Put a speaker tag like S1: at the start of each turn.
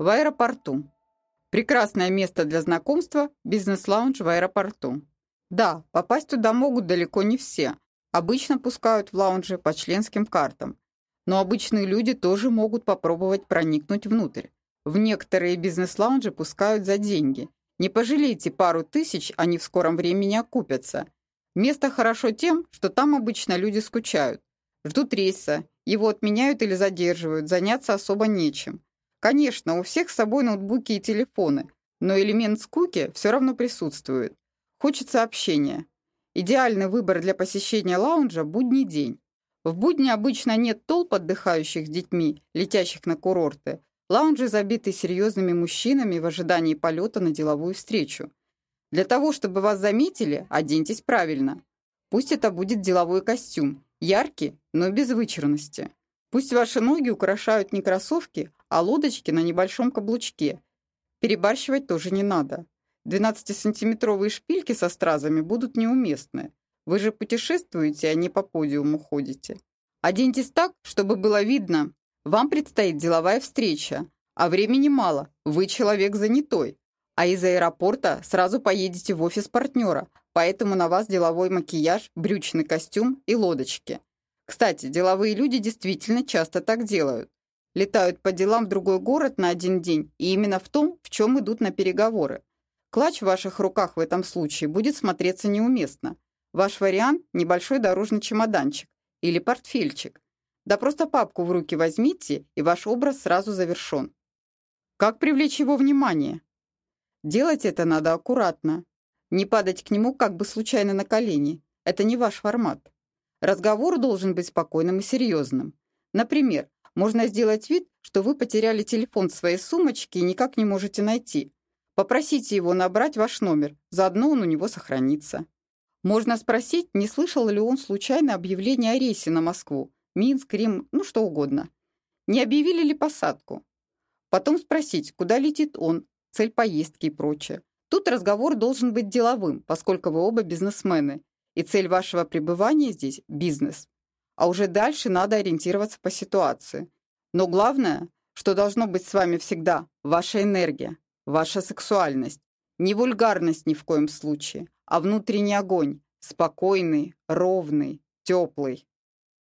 S1: В аэропорту. Прекрасное место для знакомства – бизнес-лаунж в аэропорту. Да, попасть туда могут далеко не все. Обычно пускают в лаунжи по членским картам. Но обычные люди тоже могут попробовать проникнуть внутрь. В некоторые бизнес-лаунжи пускают за деньги. Не пожалейте пару тысяч, они в скором времени окупятся. Место хорошо тем, что там обычно люди скучают. Ждут рейса, его отменяют или задерживают, заняться особо нечем. Конечно, у всех с собой ноутбуки и телефоны, но элемент скуки все равно присутствует. Хочется общения. Идеальный выбор для посещения лаунжа – будний день. В будни обычно нет толп отдыхающих с детьми, летящих на курорты. Лаунжи забиты серьезными мужчинами в ожидании полета на деловую встречу. Для того, чтобы вас заметили, оденьтесь правильно. Пусть это будет деловой костюм, яркий, но без вычурности. Пусть ваши ноги украшают не кроссовки, а лодочки на небольшом каблучке. Перебарщивать тоже не надо. 12-сантиметровые шпильки со стразами будут неуместны. Вы же путешествуете, а не по подиуму ходите. Оденьтесь так, чтобы было видно. Вам предстоит деловая встреча, а времени мало, вы человек занятой. А из аэропорта сразу поедете в офис партнера, поэтому на вас деловой макияж, брючный костюм и лодочки. Кстати, деловые люди действительно часто так делают. Летают по делам в другой город на один день, и именно в том, в чем идут на переговоры. Клатч в ваших руках в этом случае будет смотреться неуместно. Ваш вариант – небольшой дорожный чемоданчик или портфельчик. Да просто папку в руки возьмите, и ваш образ сразу завершен. Как привлечь его внимание? Делать это надо аккуратно. Не падать к нему как бы случайно на колени. Это не ваш формат. Разговор должен быть спокойным и серьезным. Например, можно сделать вид, что вы потеряли телефон в своей сумочке и никак не можете найти. Попросите его набрать ваш номер, заодно он у него сохранится. Можно спросить, не слышал ли он случайно объявление о рейсе на Москву, Минск, Рим, ну что угодно. Не объявили ли посадку? Потом спросить, куда летит он, цель поездки и прочее. Тут разговор должен быть деловым, поскольку вы оба бизнесмены, и цель вашего пребывания здесь – бизнес. А уже дальше надо ориентироваться по ситуации. Но главное, что должно быть с вами всегда – ваша энергия, ваша сексуальность. Не вульгарность ни в коем случае, а внутренний огонь, спокойный, ровный, теплый.